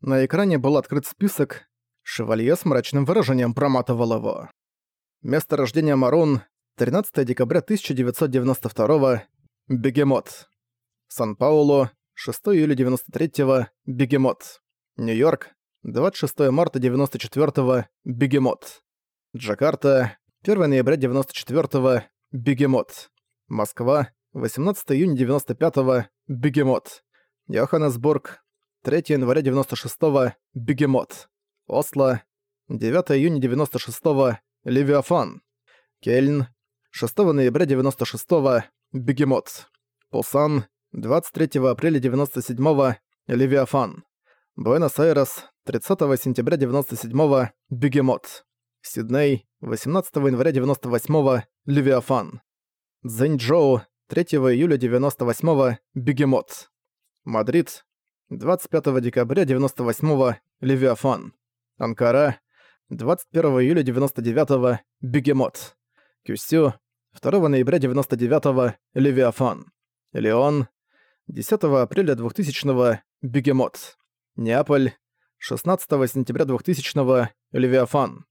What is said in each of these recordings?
На экране был открыт список. Шевалье с мрачным выражением проматывал его. Место рождения Марун. 13 декабря 1992 Бегемот. Сан-Паулу. 6 июля 93 Бегемот. Нью-Йорк. 26 марта 94 Бегемот. Джакарта. 1 ноября 94 Бегемот. Москва. 18 июня 95 Бегемот. Йоханнесбург. 3 января 96-го – Бегемот. Осло. 9 июня 96-го – Левиафан. Кельн. 6 ноября 96-го – Бегемот. Пусан. 23 апреля 97-го – Левиафан. Буэнос-Айрес. 30 сентября 97-го – Бегемот. Сидней. 18 января 98-го – Левиафан. Цзэньчжоу. 3 июля 98-го – Бегемот. Мадрид. 25 декабря 98-го Левиафан. Анкара. 21 июля 99-го Бегемот. Кюсю. 2 ноября 99-го Левиафан. Леон. 10 апреля 2000-го Бегемот. Неаполь. 16 сентября 2000-го Левиафан.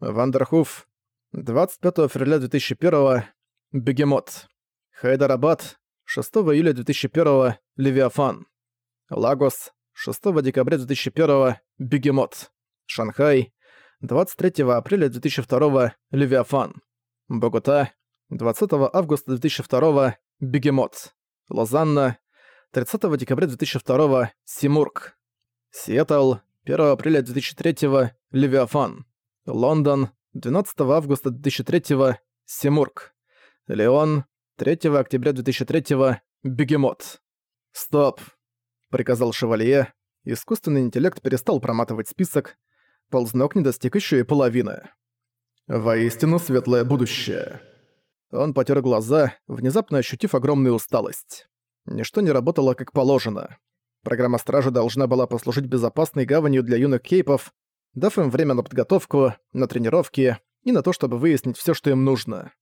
Вандерхуф. 25 февраля 2001-го Бегемот. Хайдарабад. 6 июля 2001-го Левиафан. Лагос, 6 декабря 2001 Бегемот. Шанхай, 23 апреля 2002 Левиафан. Богота, 20 августа 2002 Бегемот. Лозанна, 30 декабря 2002 Симург. Сиэтл, 1 апреля 2003 Левиафан. Лондон, 12 августа 2003 Симург. Леон, 3 октября 2003 Бегемот. Стоп приказал шевалье. Искусственный интеллект перестал проматывать список. Ползнок не достиг еще и половины. Воистину светлое будущее. Он потер глаза, внезапно ощутив огромную усталость. Ничто не работало как положено. Программа Стражи должна была послужить безопасной гаванью для юных кейпов, дав им время на подготовку, на тренировки и на то, чтобы выяснить все, что им нужно.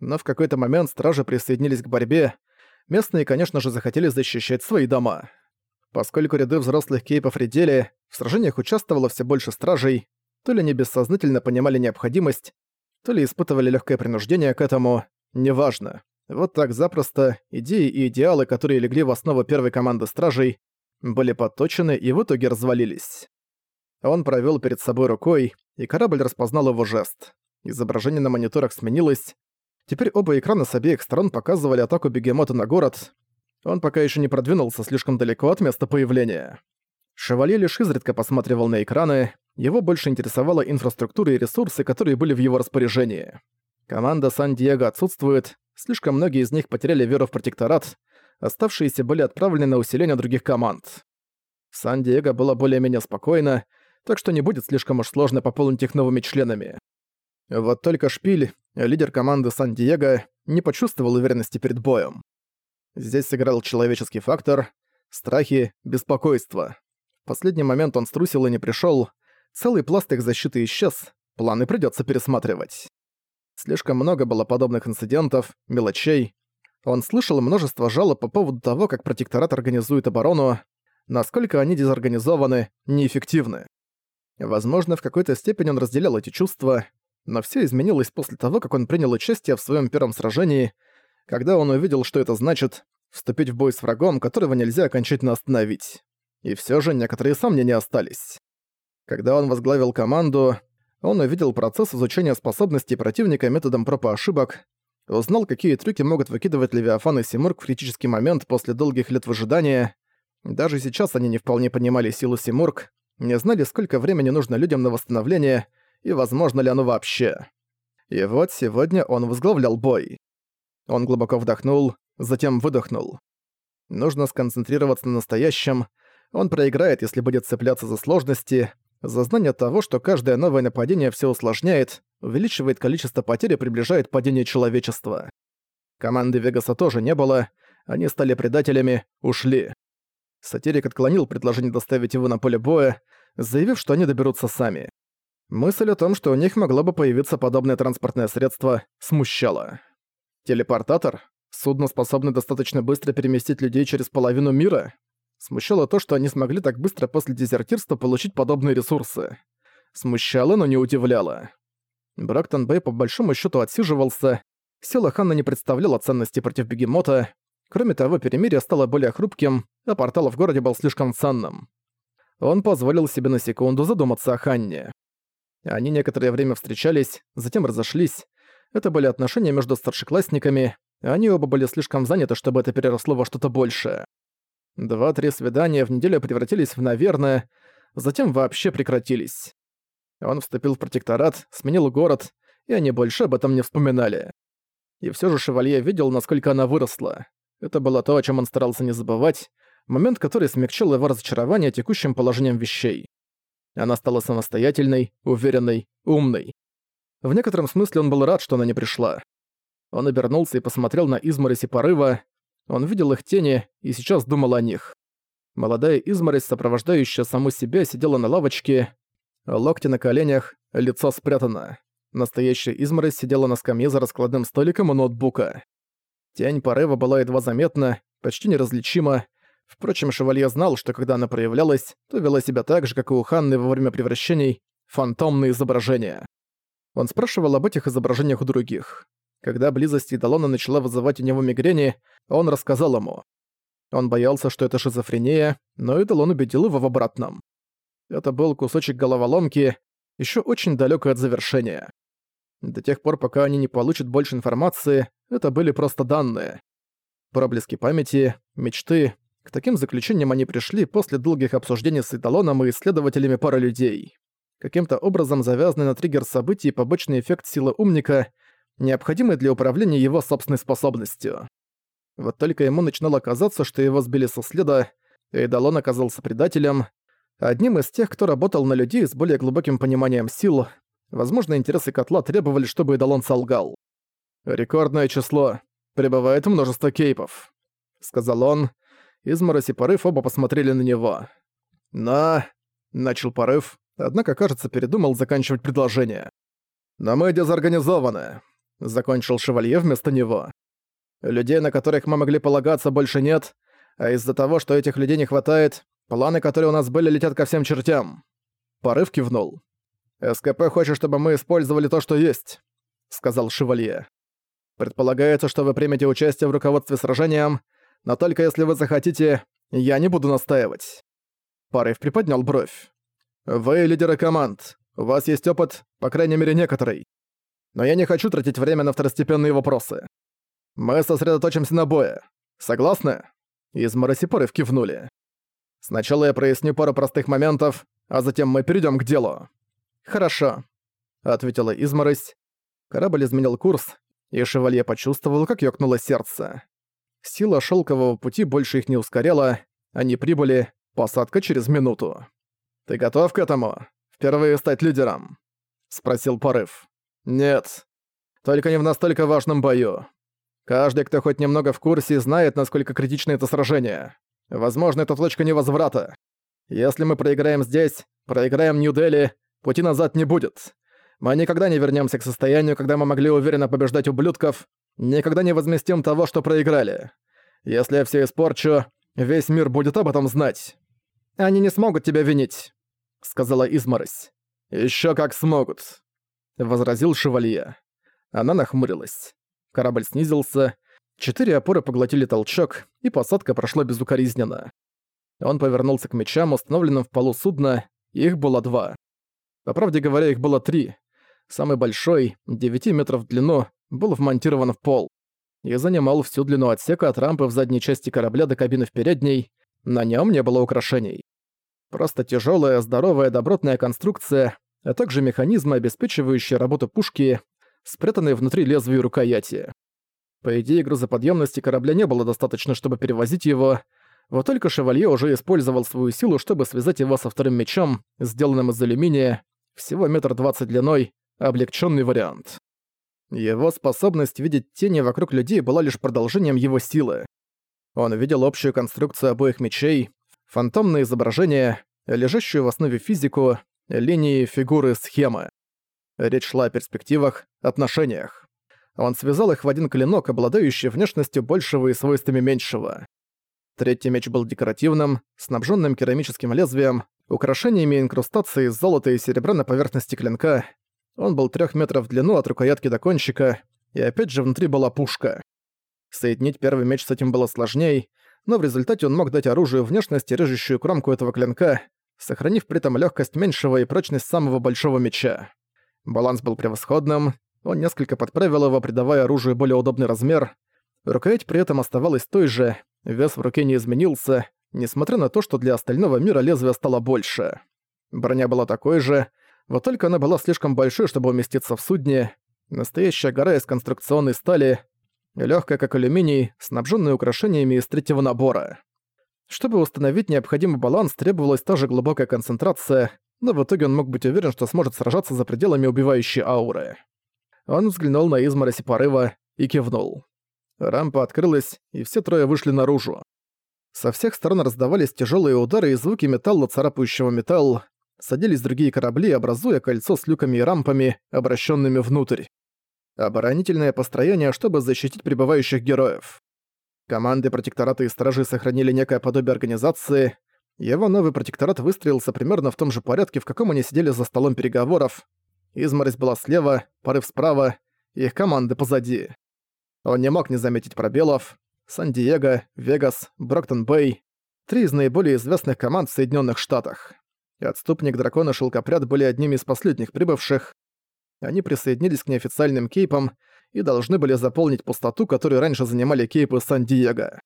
Но в какой-то момент Стражи присоединились к борьбе. Местные, конечно же, захотели защищать свои дома. Поскольку ряды взрослых кейпов редели, в сражениях участвовало все больше стражей, то ли они бессознательно понимали необходимость, то ли испытывали легкое принуждение к этому, неважно. Вот так запросто идеи и идеалы, которые легли в основу первой команды стражей, были подточены и в итоге развалились. Он провел перед собой рукой, и корабль распознал его жест. Изображение на мониторах сменилось. Теперь оба экрана с обеих сторон показывали атаку бегемота на город, он пока еще не продвинулся слишком далеко от места появления. Шевалье лишь изредка посматривал на экраны, его больше интересовала инфраструктура и ресурсы, которые были в его распоряжении. Команда Сан-Диего отсутствует, слишком многие из них потеряли веру в протекторат, оставшиеся были отправлены на усиление других команд. Сан-Диего было более-менее спокойно, так что не будет слишком уж сложно пополнить их новыми членами. Вот только Шпиль, лидер команды Сан-Диего, не почувствовал уверенности перед боем. Здесь сыграл человеческий фактор, страхи, беспокойство. В последний момент он струсил и не пришёл, целый пласт их защиты исчез, планы придётся пересматривать. Слишком много было подобных инцидентов, мелочей. Он слышал множество жалоб по поводу того, как протекторат организует оборону, насколько они дезорганизованы, неэффективны. Возможно, в какой-то степени он разделял эти чувства, но всё изменилось после того, как он принял участие в своём первом сражении — когда он увидел, что это значит вступить в бой с врагом, которого нельзя окончательно остановить. И все же некоторые сомнения остались. Когда он возглавил команду, он увидел процесс изучения способностей противника методом проб и ошибок, узнал, какие трюки могут выкидывать Левиафан и Симург в критический момент после долгих лет выжидания. Даже сейчас они не вполне понимали силу Симург, не знали, сколько времени нужно людям на восстановление и возможно ли оно вообще. И вот сегодня он возглавлял бой. Он глубоко вдохнул, затем выдохнул. Нужно сконцентрироваться на настоящем. Он проиграет, если будет цепляться за сложности, за знание того, что каждое новое нападение все усложняет, увеличивает количество потерь и приближает падение человечества. Команды Вегаса тоже не было, они стали предателями, ушли. Сатирик отклонил предложение доставить его на поле боя, заявив, что они доберутся сами. Мысль о том, что у них могло бы появиться подобное транспортное средство, смущала. Телепортатор? Судно, способное достаточно быстро переместить людей через половину мира? Смущало то, что они смогли так быстро после дезертирства получить подобные ресурсы. Смущало, но не удивляло. Брактон Бэй по большому счету отсиживался, сила Ханна не представляла ценности против бегемота, кроме того, перемирие стало более хрупким, а портал в городе был слишком ценным. Он позволил себе на секунду задуматься о Ханне. Они некоторое время встречались, затем разошлись. Это были отношения между старшеклассниками, они оба были слишком заняты, чтобы это переросло во что-то большее. Два-три свидания в неделю превратились в «наверное», затем вообще прекратились. Он вступил в протекторат, сменил город, и они больше об этом не вспоминали. И все же Шевалье видел, насколько она выросла. Это было то, о чем он старался не забывать, момент, который смягчил его разочарование текущим положением вещей. Она стала самостоятельной, уверенной, умной. В некотором смысле он был рад, что она не пришла. Он обернулся и посмотрел на изморозь и порыва. Он видел их тени и сейчас думал о них. Молодая изморозь, сопровождающая саму себя, сидела на лавочке, локти на коленях, лицо спрятано. Настоящая изморозь сидела на скамье за раскладным столиком у ноутбука. Тень порыва была едва заметна, почти неразличима. Впрочем, Шевалье знал, что когда она проявлялась, то вела себя так же, как и у Ханны во время превращений, фантомные изображения. Он спрашивал об этих изображениях у других. Когда близость Идалона начала вызывать у него мигрени, он рассказал ему. Он боялся, что это шизофрения, но Идалон убедил его в обратном. Это был кусочек головоломки, еще очень далёкий от завершения. До тех пор, пока они не получат больше информации, это были просто данные. Проблески памяти, мечты. К таким заключениям они пришли после долгих обсуждений с Идалоном и исследователями пары людей. Каким-то образом завязанный на триггер событий побочный эффект силы умника необходимый для управления его собственной способностью. Вот только ему начинало казаться, что его сбили со следа, и оказался предателем, одним из тех, кто работал на людей с более глубоким пониманием сил. Возможно, интересы котла требовали, чтобы Эдалон солгал. «Рекордное число. Прибывает множество кейпов», — сказал он. Изморозь и Порыв оба посмотрели на него. «На...» — начал Порыв, однако, кажется, передумал заканчивать предложение. «Но мы дезорганизованы. Закончил шевалье вместо него. Людей, на которых мы могли полагаться, больше нет, а из-за того, что этих людей не хватает, планы, которые у нас были, летят ко всем чертям. Порыв кивнул. «СКП хочет, чтобы мы использовали то, что есть», — сказал Шевалье. «Предполагается, что вы примете участие в руководстве сражением, но только если вы захотите, я не буду настаивать». Порыв приподнял бровь. «Вы лидеры команд. У вас есть опыт, по крайней мере, некоторый но я не хочу тратить время на второстепенные вопросы. Мы сосредоточимся на бое. Согласны?» Из Моросипоры кивнули. «Сначала я проясню пару простых моментов, а затем мы перейдем к делу». «Хорошо», — ответила Изморось. Корабль изменил курс, и Шевалье почувствовал, как ёкнуло сердце. Сила шелкового пути больше их не ускоряла, они прибыли, посадка через минуту. «Ты готов к этому? Впервые стать лидером?» — спросил Порыв. Нет. Только не в настолько важном бою. Каждый, кто хоть немного в курсе, знает, насколько критично это сражение. Возможно, это точка невозврата. Если мы проиграем здесь, проиграем Нью-Дели, пути назад не будет. Мы никогда не вернемся к состоянию, когда мы могли уверенно побеждать ублюдков, никогда не возместим того, что проиграли. Если я все испорчу, весь мир будет об этом знать. Они не смогут тебя винить, сказала Изморось. Еще как смогут. — возразил шевалье. Она нахмурилась. Корабль снизился, четыре опоры поглотили толчок, и посадка прошла безукоризненно. Он повернулся к мечам, установленным в полу судна, их было два. По правде говоря, их было три. Самый большой, 9 метров в длину, был вмонтирован в пол и занимал всю длину отсека от рампы в задней части корабля до кабины в передней, на нем не было украшений. Просто тяжелая, здоровая, добротная конструкция, а также механизмы, обеспечивающие работу пушки, спрятанные внутри лезвия рукояти. По идее, грузоподъемности корабля не было достаточно, чтобы перевозить его, вот только Шевалье уже использовал свою силу, чтобы связать его со вторым мечом, сделанным из алюминия, всего метр двадцать длиной, облегченный вариант. Его способность видеть тени вокруг людей была лишь продолжением его силы. Он видел общую конструкцию обоих мечей, фантомное изображение, лежащую в основе физику, линии, фигуры, схемы. Речь шла о перспективах, отношениях. Он связал их в один клинок, обладающий внешностью большего и свойствами меньшего. Третий меч был декоративным, снабженным керамическим лезвием, украшениями инкрустации из золота и серебра на поверхности клинка. Он был трех метров в длину от рукоятки до кончика, и опять же внутри была пушка. Соединить первый меч с этим было сложней, но в результате он мог дать оружию внешность и режущую кромку этого клинка, сохранив при этом легкость меньшего и прочность самого большого меча. Баланс был превосходным, он несколько подправил его, придавая оружию более удобный размер. Рукоять при этом оставалась той же, вес в руке не изменился, несмотря на то, что для остального мира лезвие стало больше. Броня была такой же, вот только она была слишком большой, чтобы уместиться в судне. Настоящая гора из конструкционной стали, легкая как алюминий, снабженная украшениями из третьего набора. Чтобы установить необходимый баланс, требовалась та же глубокая концентрация, но в итоге он мог быть уверен, что сможет сражаться за пределами убивающей ауры. Он взглянул на измороси порыва и кивнул. Рампа открылась, и все трое вышли наружу. Со всех сторон раздавались тяжелые удары и звуки металла, царапающего металл, садились другие корабли, образуя кольцо с люками и рампами, обращенными внутрь оборонительное построение, чтобы защитить прибывающих героев. Команды протектората и стражи сохранили некое подобие организации. Его новый протекторат выстроился примерно в том же порядке, в каком они сидели за столом переговоров. Изморозь была слева, порыв справа, их команды позади. Он не мог не заметить пробелов. Сан-Диего, Вегас, Броктон-Бэй — три из наиболее известных команд в Соединенных Штатах. Отступник Дракона Шелкопряд были одними из последних прибывших. Они присоединились к неофициальным кейпам и должны были заполнить пустоту, которую раньше занимали кейпы Сан-Диего.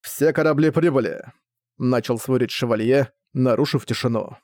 «Все корабли прибыли», — начал свой речь Шевалье, нарушив тишину.